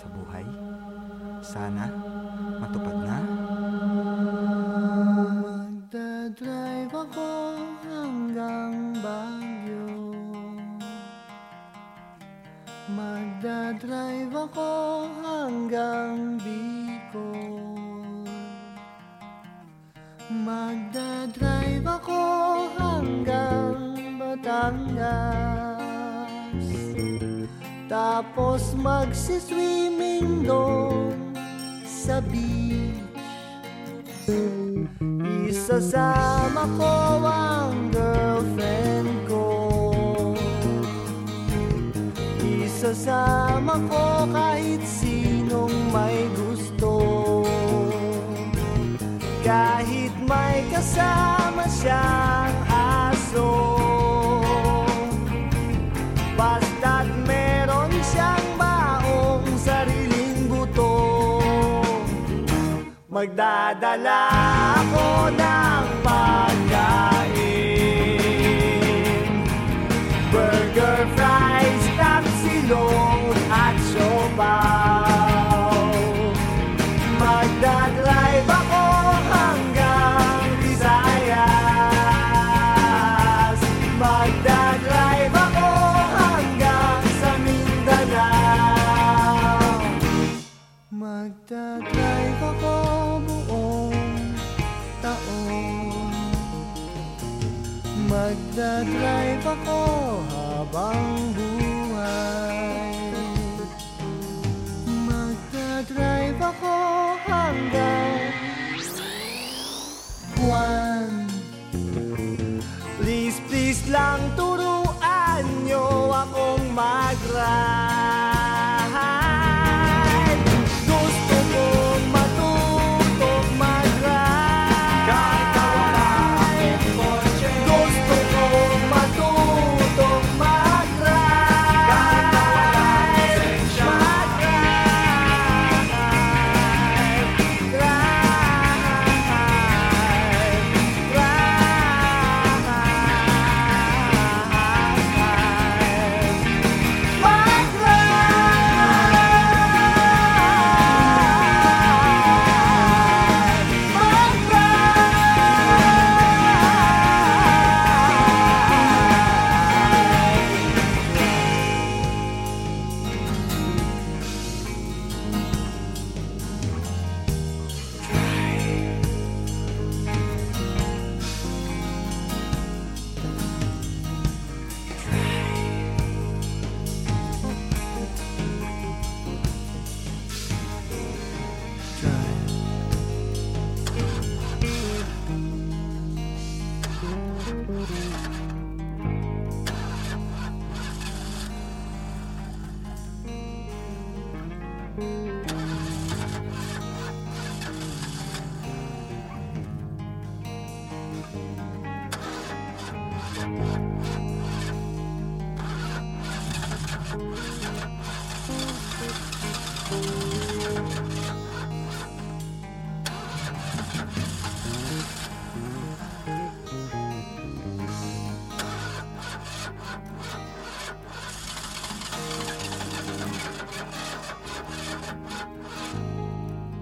sa buhay. Sana matupad na. Magdadrive ako hanggang Baguio Magdadrive ako hanggang Bicol Magdadrive ako hanggang Batangas Tapos magsiswimming doon sa beach. Isasama ko ang girlfriend ko. Isasama ko kahit sinong may gusto. Kahit may kasama siyang Magdadala ako ng buwan Please, please lang turuan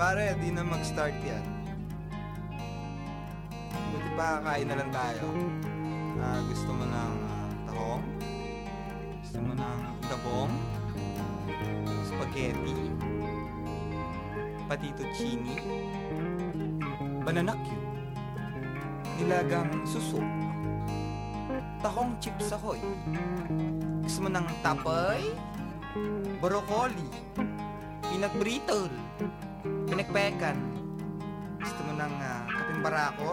Pare, di na mag-start yan. Buti pa kakain na lang tayo. Ah, gusto mo ng ah, tahong? Gusto mo ng gabong? Spaghetti? Patituccini? Banana cue? Nilagang suso? Tahong chips ahoy? Gusto mo ng tapay? Broccoli? Peanut brittle? Pinagpekan. Gusto mo ng uh, kaping barako?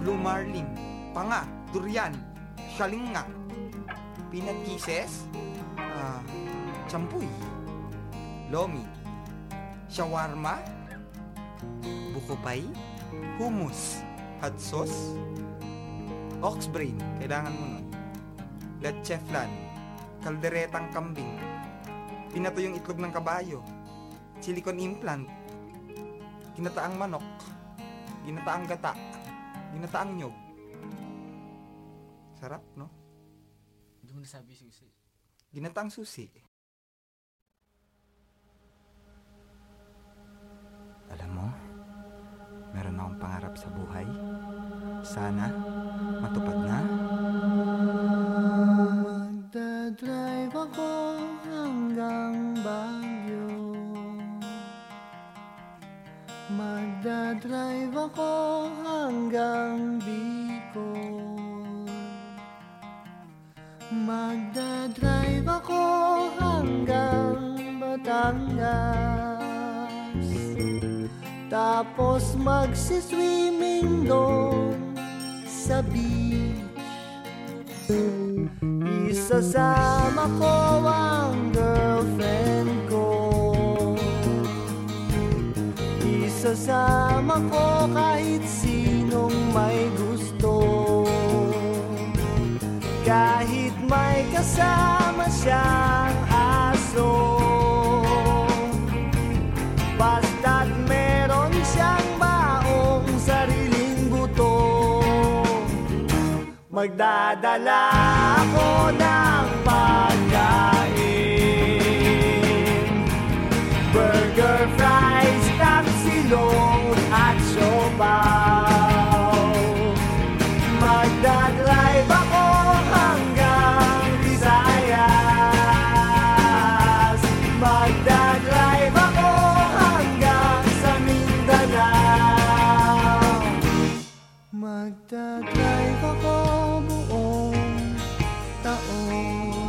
Blue marlin, panga, durian, shalinga, peanut kisses, ah, champuy, lomi, shawarma, bukopay, hummus, hot sauce, ox brain, kailangan mo nun, leche flan, kalderetang kambing, pinato yung itlog ng kabayo, silicone implant, ginataang manok, ginataang gata, ginataang nyog. Sarap, no? Hindi mo nasabi susi. Ginataang susi. Alam mo, meron akong pangarap sa buhay. Sana, matupad na. Magdadrive ako hanggang Baguio. Magdadrive ako hanggang Bicol. Magdadrive ako hanggang Batangas. Tapos magsiswimming doon sa beach. Isasama ko ang girlfriend ko. Isasama ko kahit sinong may kasama siyang aso. Basta't meron siyang baong sariling buto. Magdadala ako ng Magdadrive ako buong taon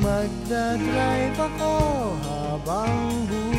Magdadrive ako habang buhay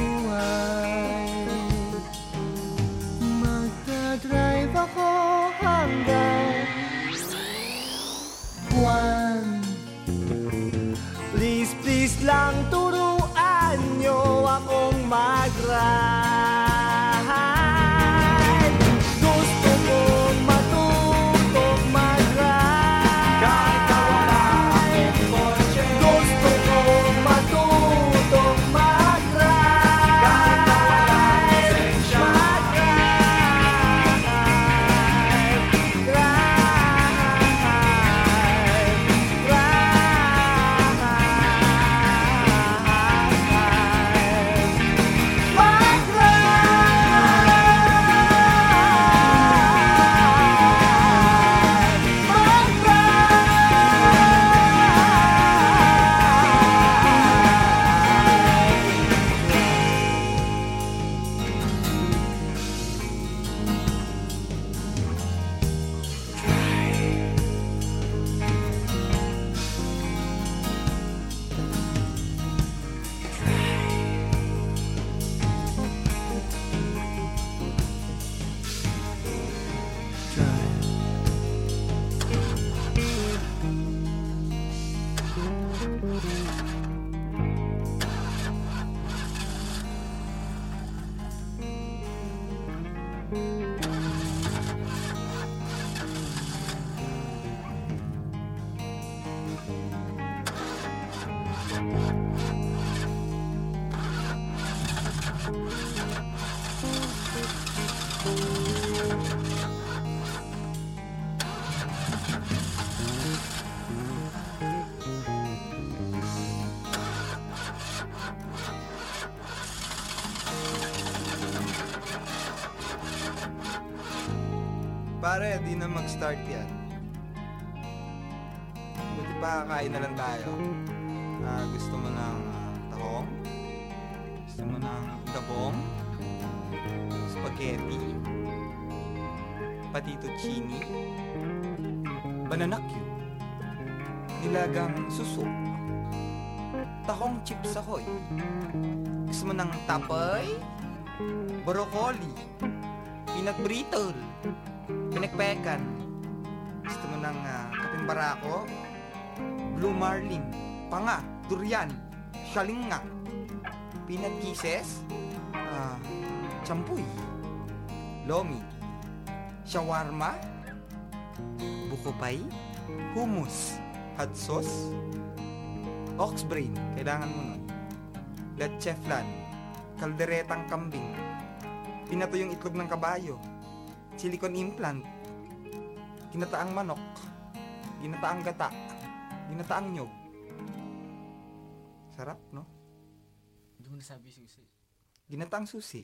Pare, di na mag-start yan. Buti pa kakain na lang tayo. Ah, gusto mo ng ah, tahong? Gusto mo ng gabong? Spaghetti? Patituccini? Banana cue? Nilagang suso? Tahong chips ahoy? Gusto mo ng tapay? Broccoli? Peanut brittle? Pinagpekan? Gusto mo ng uh, kaping barako? Blue marlin? Panga? Durian? Shalinga? Peanut kisses? Ah, champuy? Lomi? Shawarma? Bukopay? Hummus? Hot sauce? Ox brain? Kailangan mo nun. Leche flan? Kalderetang kambing? Pinato yung itlog ng kabayo? Silicone implant? Ginataang manok? Ginataang gata? Ginataang nyog? Sarap, no? Hindi mo nasabi susi. Ginataang susi.